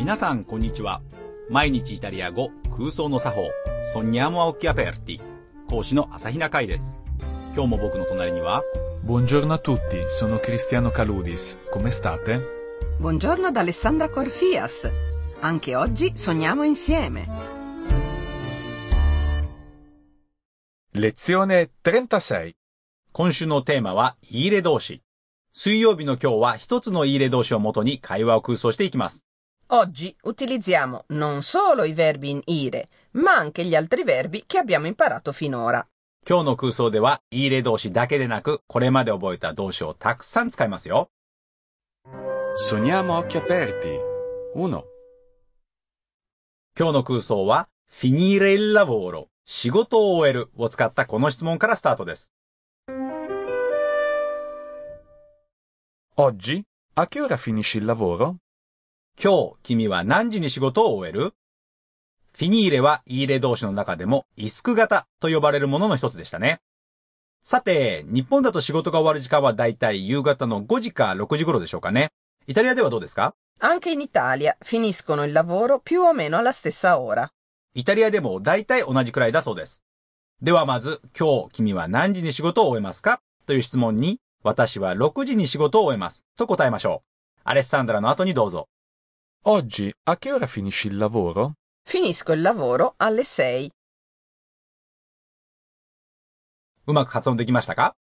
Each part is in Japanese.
皆さんこんにちは毎日イタリア語空想の作法ソニアモアオキアペルティ講師の朝比奈海です今日も僕の隣には Buongiorno a tutti, sono Cristiano Caludis. Come state? Buongiorno da Alessandra Corfias. Anche oggi sogniamo insieme. Lezione 36. 今週のテーマは、言い入れ動詞。水曜日の今日は一つの言い入れ動詞をもとに会話を空想していきます。Oggi utilizziamo non solo i verbi in ire, ma anche gli altri verbi che abbiamo imparato finora. 今日の空想では、言い入れ動詞だけでなく、これまで覚えた動詞をたくさん使いますよ。 Sogniamo a occhi aperti. 1. 今日の空想は、finire il lavoro。仕事を終えるを使ったこの質問からスタートです。 Oggi? A che ora finisci il lavoro? 今日、君は何時に仕事を終える？フィニーレは言い入れ動詞の中でもイスク型と呼ばれるものの一つでしたね。さて、日本だと仕事が終わる時間はだいたい夕方の5時か6時頃でしょうかね。イタリアではどうですか？Anche in Italia finiscono il lavoro più o meno alla stessa ora. イタリアでもだいたい同じくらいだそうです。ではまず、今日君は何時に仕事を終えますか？という質問に、私は6時に仕事を終えます。と答えましょう。アレッサンドラの後にどうぞ。Oggi? A che ora finisci il lavoro? Finisco il lavoro alle 6. うまく発音できましたか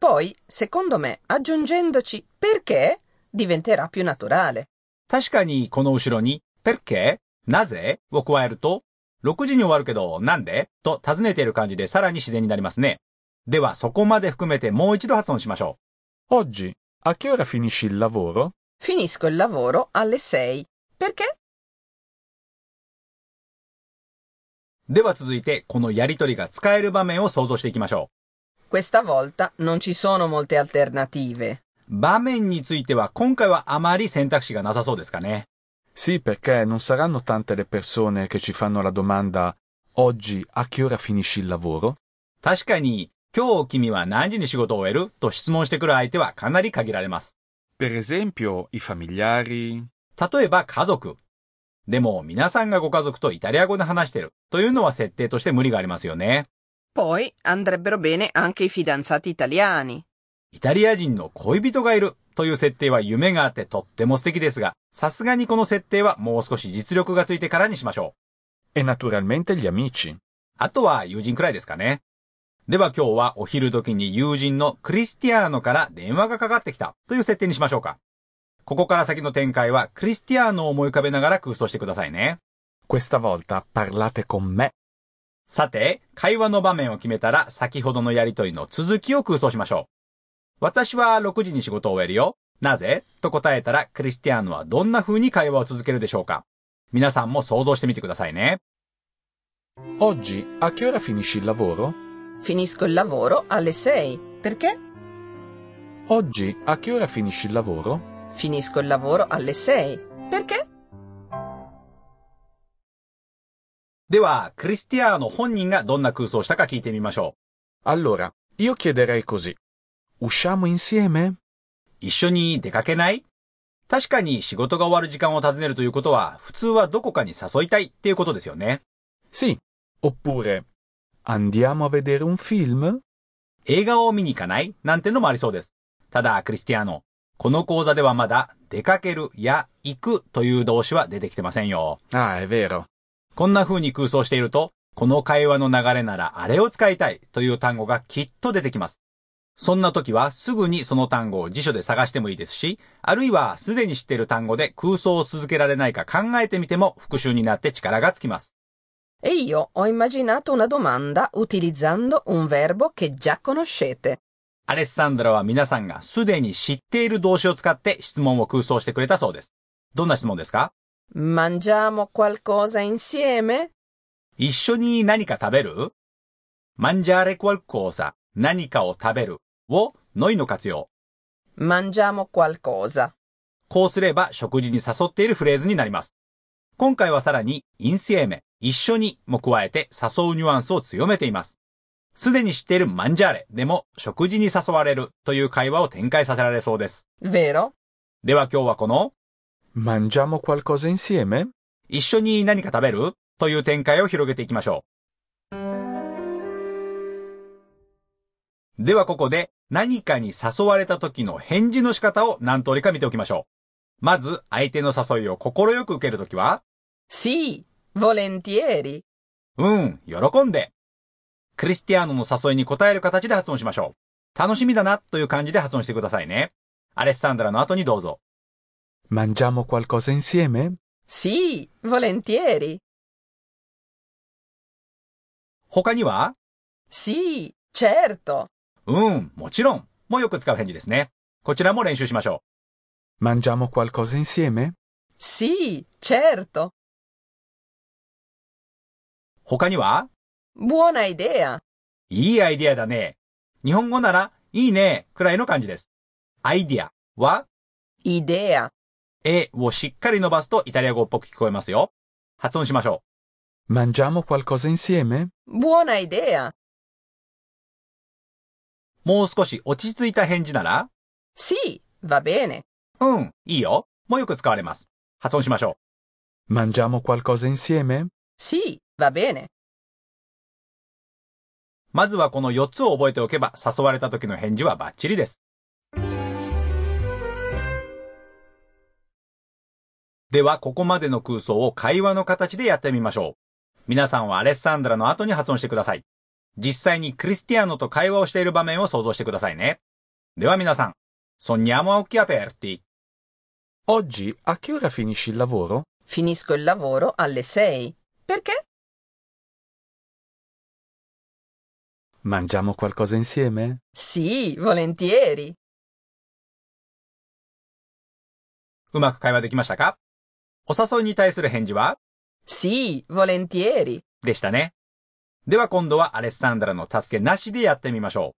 Poi, secondo me, aggiungendoci perché diventerà più naturale. 確かにこの後ろに、perché? なぜを加えると、6時に終わるけど、なんでと尋ねている感じでさらに自然になりますね。では、そこまで含めてもう一度発音しましょ Oggi? A che ora finisci il lavoro? Finisco il lavoro alle 6. Perché? う。では続いて、このやりとりが使える場面を想像していきましょ Questa volta non ci sono molte alternative. う。場面については今回はあまり選択肢がなさそうですかね。Sì, perché non saranno tante le persone che ci fanno la domanda Oggi? A che ora finisci il lavoro? 確かに、今日君は何時に仕事を終えると質問してくる相手はかなり限られます。Per esempio, i familiari. 例えば家族。でも皆さんがご家族とイタリア語で話してるというのは設定として無理がありますよね。Poi andrebbero bene anche i fidanzati italiani. イタリア人の恋人がいるという設定は夢があってとっても素敵ですが、さすがにこの設定はもう少し実力がついてからにしましょう。E naturalmente gli amici. あとは友人くらいですかね。では今日はお昼時に友人のクリスティアーノから電話がかかってきたという設定にしましょうか。ここから先の展開はクリスティアーノを思い浮かべながら空想してくださいね。Questa volta parlate con me. さて、会話の場面を決めたら先ほどのやりとりの続きを空想しましょう。私は6時に仕事を終えるよ。なぜ？と答えたらクリスティアーノはどんな風に会話を続けるでしょうか皆さんも想像してみてくださいね。Oggi? A che ora finisci il lavoro? Finisco il lavoro alle 6. Perché? Oggi? A che ora finisci il lavoro? Finisco il lavoro alle 6. Perché? では、クリスティアーノ本人がどんな空想をしたか聞いてみましょ Allora, io chiederei così. Usciamo insieme? う。一緒に出かけない確かに仕事が終わる時間を尋ねるということは、普通はどこかに誘いたいっていうことですよね。 Sì. Oppure andiamo a vedere un film? 映画を見に行かない？なんてのもありそうです。ただ、クリスティアーノ、この講座ではまだ、出かけるや行くという動詞は出てきてませんよ。Ah, è vero. こんな風に空想していると、この会話の流れならあれを使いたいという単語がきっと出てきます。そんな時はすぐにその単語を辞書で探してもいいですし、あるいはすでに知っている単語で空想を続けられないか考えてみても復習になって力がつきます。E io ho immaginato una domanda utilizzando un verbo che già conoscete. アレッサンドラは皆さんがすでに知っている動詞を使って質問を空想してくれたそうです。どんな質問ですか Mangiamo qualcosa insieme? 一緒に何か食べる ?mangiare qualcosa 何かを食べるをのいの活用。Mangiamo qualcosa. こうすれば食事に誘っているフレーズになります。今回はさらに insieme 一緒にも加えて誘うニュアンスを強めています。すでに知っているマンジャーレでも食事に誘われるという会話を展開させられそうです。Vero? では今日はこの Mangiamo qualcosa insieme? 一緒に何か食べるという展開を広げていきましょう。ではここで何かに誘われた時の返事の仕方を何通りか見ておきましょう。まず、相手の誘いを快く受けるときは、Sì, volentieri. うん、喜んで。クリスティアーノの誘いに応える形で発音しましょう。楽しみだなという感じで発音してくださいね。アレッサンドラの後にどうぞ。Mangiamo qualcosa insieme? Sì, volentieri. 他には、Sì, certo. うん、もちろん、もよく使う返事ですね。こちらも練習しましょ Mangiamo qualcosa insieme? Sì, certo. う。他には、Buona idea. いいアイディアだね。日本語なら、いいね、くらいの感じです。アイディアは、Idea. えをしっかり伸ばすとイタリア語っぽく聞こえますよ。発音しましょ Mangiamo qualcosa insieme? Buona idea. う。もう少し落ち着いた返事なら、Sì, va bene. うん、いいよ。もよく使われます。発音しましょ Mangiamo qualcosa insieme? Sì, va bene. う。まずはこの4つを覚えておけば誘われた時の返事はバッチリです。では、ここまでの空想を会話の形でやってみましょう。皆さんはアレッサンドラの後に発音してください。実際にクリスティアーノと会話をしている場面を想像してくださいね。では皆さん、sogniamo a occhi aperti. Oggi a che ora finisci il lavoro? Finisco il lavoro alle 6. Perché? Mangiamo qualcosa insieme? Sì, volentieri. うまく会話できましたかお誘いに対する返事は Sì, volentieri. でしたね。では今度はアレッサンドラの助けなしでやってみましょ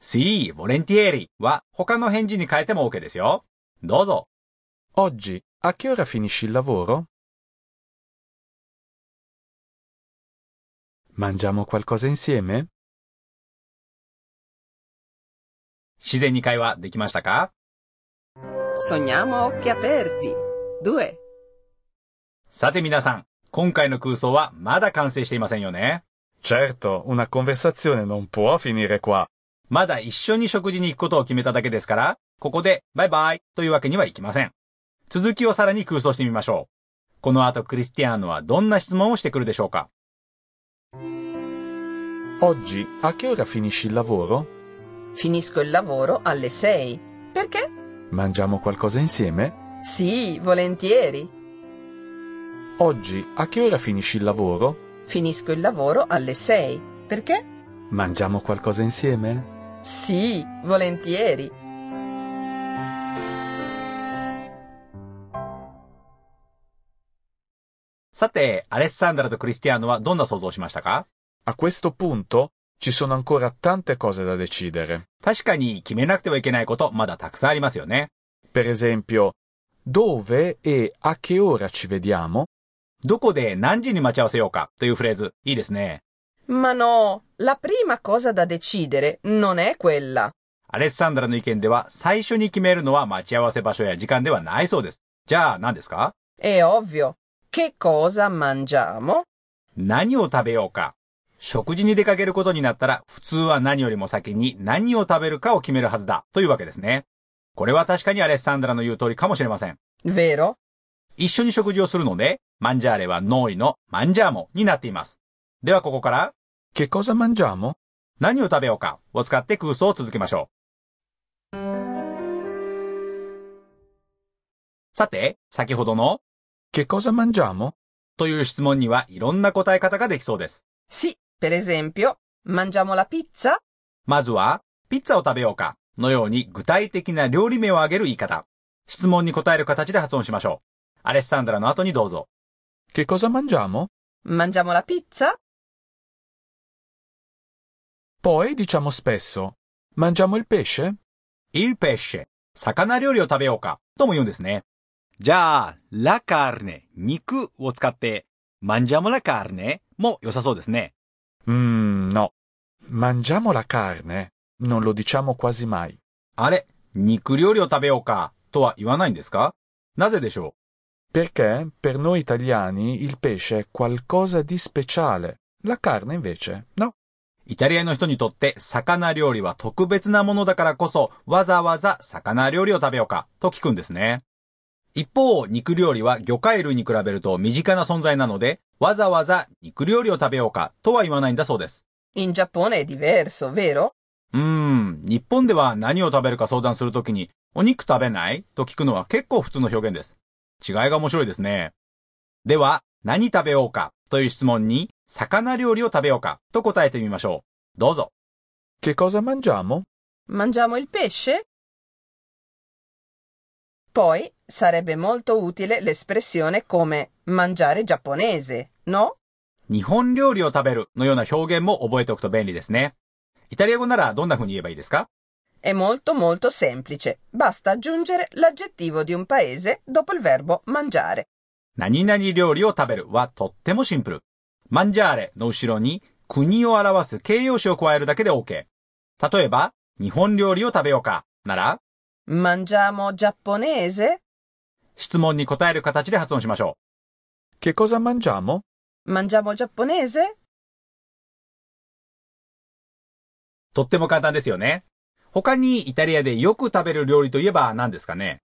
う。Sì, volentieri は他の返事に変えても OK ですよ。どうぞ。Oggi a che ora finisci il lavoro? Mangiamo qualcosa insieme? 自然に会話できましたか？Sogniamo occhi aperti. Due. さて皆さん、今回の空想はまだ完成していませんよね。Certo, una conversazione non può finire qua. まだ一緒に食事に行くことを決めただけですから、ここでバイバイというわけにはいきません。続きをさらに空想してみましょう。この後クリスティアーノはどんな質問をしてくるでしょうか？Oggi a che ora finisci il lavoro? Finisco il lavoro alle 6. Perché? Mangiamo qualcosa insieme? Sì, volentieri. Oggi a che ora finisci il lavoro? Finisco il lavoro alle 6. Perché? Mangiamo qualcosa insieme? Sì, volentieri. さて、アレッサンドラとクリスティアーノはどんな想像をしましたか A questo punto ci sono ancora tante cose da decidere. 確かに決めなくてはいけないことまだたくさんありますよね。Per esempio, dove e a che ora ci vediamo? どこで何時に待ち合わせようかというフレーズ、いいですね。Ma no, la prima cosa da decidere non è quella. アレッサンドラの意見では最初に決めるのは待ち合わせ場所や時間ではないそうです。じゃあ何ですか È ovvio. Che cosa mangiamo? 何を食べようか。食事に出かけることになったら普通は何よりも先に何を食べるかを決めるはずだというわけですね。これは確かにアレッサンドラの言う通りかもしれません。Vero? 一緒に食事をするので、マンジャーレはノーイのマンジャーモになっています。ではここから Che cosa mangiamo? 何を食べようかを使って空想を続けましょう。さて、先ほどの Che cosa mangiamo? という質問にはいろんな答え方ができそうです。Sì, per esempio, mangiamo la pizza? まずは、ピッツァを食べようかのように具体的な料理名を挙げる言い方。質問に答える形で発音しましょう。アレッサンドラの後にどうぞ。Che cosa mangiamo? Mangiamo la pizza? Poi diciamo spesso, mangiamo il pesce? il pesce 魚料理を食べようかとも言うんですね。じゃあ、la carne 肉を使って、mangiamo la carne も良さそうですね。Mmm, no. Mangiamo la carne. Non lo diciamo quasi mai. あれ肉料理を食べようかとは言わないんですかなぜでしょ Perché per noi italiani il pesce è qualcosa di speciale. La carne invece no. イタリアの人にとって魚料理は特別なものだからこそわざわざ魚料理を食べようかと聞くんですね。一方、肉料理は魚介類に比べると身近な存在なので、わざわざ肉料理を食べようかとは言わないんだそうです。In Giappone è diverso, vero? うーん、日本では何を食べるか相談するときに、お肉食べないと聞くのは結構普通の表現です。違いが面白いですね。では、何食べようかという質問に、魚料理を食べようかと答えてみましょう。どうぞ。Che cosa mangiamo? Mangiamo il pesce? Poi sarebbe molto utile l'espressione come mangiare giapponese, no? 日本料理を食べるのような表現も覚えておくと便利ですね。イタリア語ならどんな風に言えばいいですか È molto molto semplice. Basta aggiungere l'aggettivo di un paese dopo il verbo mangiare. 何々料理を食べるはとってもシンプル。マンジャーレの後ろに国を表す形容詞を加えるだけで OK。例えば、日本料理を食べようかなら、Mangiamo giapponese? 質問に答える形で発音しましょ Che cosa mangiamo? Mangiamo giapponese? う。とっても簡単ですよね。他にイタリアでよく食べる料理といえば何ですかね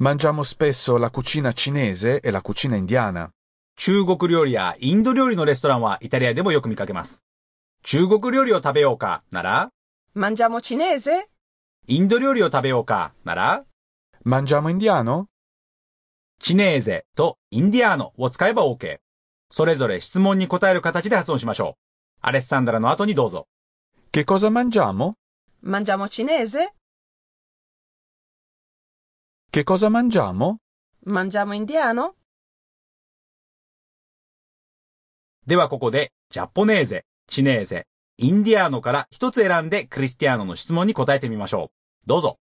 Mangiamo spesso la cucina cinese e la cucina indiana. 中国料理やインド料理のレストランはイタリアでもよく見かけます。中国料理を食べようかなら、Mangiamo cinese? インド料理を食べようかなら、Mangiamo indiano? チネーゼとインディアーノを使えば OK。それぞれ質問に答える形で発音しましょう。アレッサンドラの後にどうぞ。Che cosa mangiamo? Mangiamo cinese? Che cosa mangiamo? Mangiamo indiano? ではここで、ジャポネーゼ、チネーゼ、インディアーノから一つ選んでクリスティアーノの質問に答えてみましょう。どうぞ。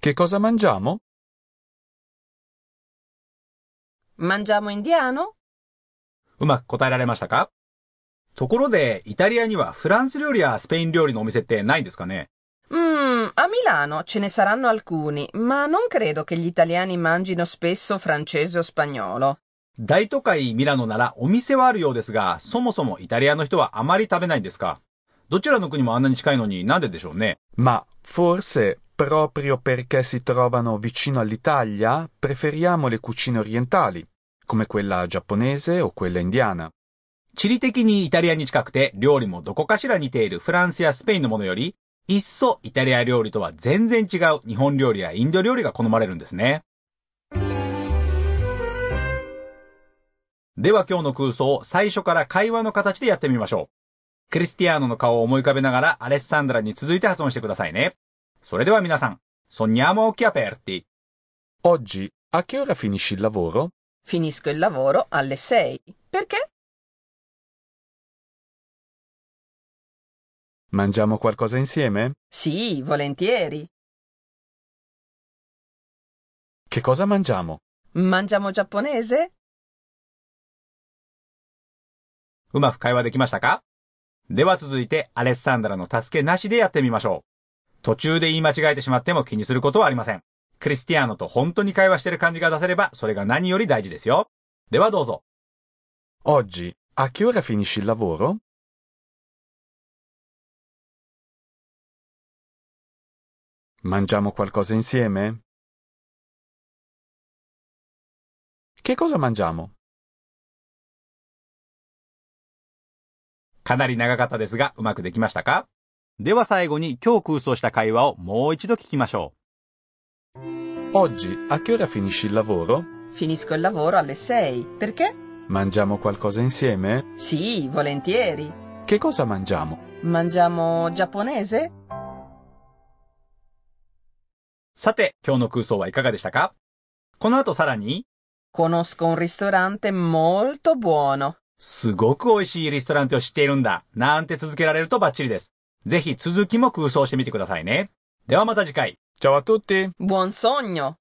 Che cosa mangiamo? Mangiamo indiano? うまく答えられましたか？ところで、イタリアにはフランス料理やスペイン料理のお店ってないんですかね？Mm, a Milano ce ne saranno alcuni, ma non credo che gli italiani mangino spesso francese o spagnolo. 大都会ミラノならお店はあるようですが、そもそもイタリアの人はあまり食べないんですか？どちらの国もあんなに近いのになんででしょうね？Ma forse proprio perché si trovano vicino all'Italia, preferiamo le cucine orientali, come quella giapponese o quella indiana. 地理的にイタリアに近くて料理もどこかしら似ているフランスやスペインのものより、いっそイタリア料理とは全然違う日本料理やインド料理が好まれるんですね。では今日の空想を最初から会話の形でやってみましょう。クリスティアーノの顔を思い浮かべながらアレッサンドラに続いて発音してくださいね。それでは皆さん、sogniamo occhi aperti. Oggi, a che ora finisci il lavoro? Finisco il lavoro alle 6. Perché? Mangiamo qualcosa insieme? Sì, volentieri. Che cosa mangiamo? Mangiamo giapponese? うまく会話できましたかでは続いてアレッサンドラの助けなしでやってみましょう。 途中で言い間違えてしまっても気にすることはありません。クリスティアーノと本当に会話してる感じが出せればそれが何より大事ですよ。ではどうぞ。Oggi, a che ora finisci il lavoro? Mangiamo qualcosa insieme? Che cosa mangiamo? かなり長かったですがうまくできましたか？では最後に今日空想した会話をもう一度聞きましょ Oggi, a che ora finisci il lavoro? Finisco il lavoro alle 6. Perché? Mangiamo qualcosa insieme? Sì, volentieri. Che cosa mangiamo? Mangiamo giapponese? う。さて、今日の空想はいかがでしたかこの後さらに、Conosco un ristorante molto buono. すごく美味しいレストランテを知っているんだ、なんて続けられるとバッチリです。ぜひ続きも空想してみてくださいね。ではまた次回。Ciao a tutti! Buon sogno!